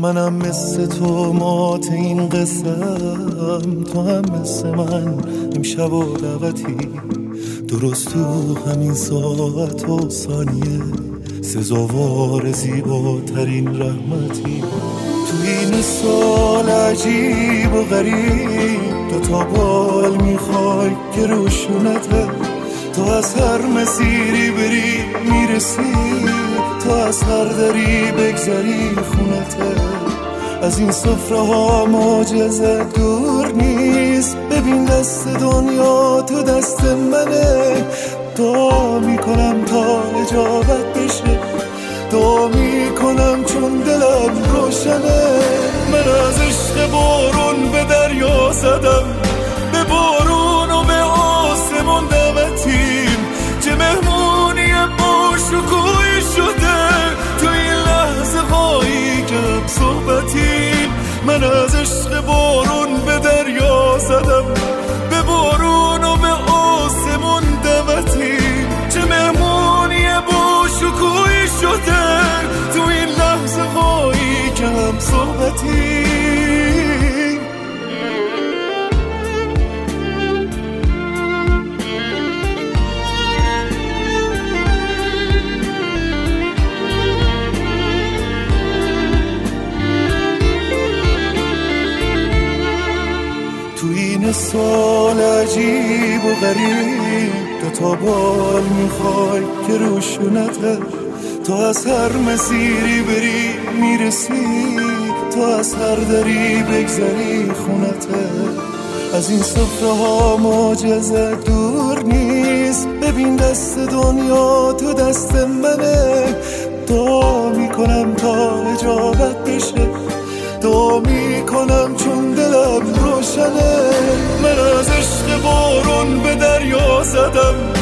منم مثل تو مات این قسم تو هم مثل من امشب و دعوتی. درست تو همین ساعت و ثانیه. سزاوار زیباترین رحمتی. تو این سال عجیب و غریب. تو تا بال می‌خوای که روشونته. تو از هر مسیری بری می‌رسی. تو از هر دری بگذری خونته. از این صفره ها معجزه دور نیست. ببین دست دنیا تو دست منه. دعا می‌کنم تا اجابت بشه. دعا می‌کنم چون دلم روشنه. من از عشق بارون به دریا زدم. من از عشق بارون به دریا زدم. این سال عجیب و غریب. تو تا بال می‌خوای که روشونته تو از هر مسیری بری می‌رسی. تو از هر دری بگذری خونته از این صفره ها معجزه دور نیست. ببین دست دنیا تو دست منه. دعا می‌کنم تا اجابت بشه. دعا می‌کنم چون دلم روشنه. من از عشق بارون به دریا زدم.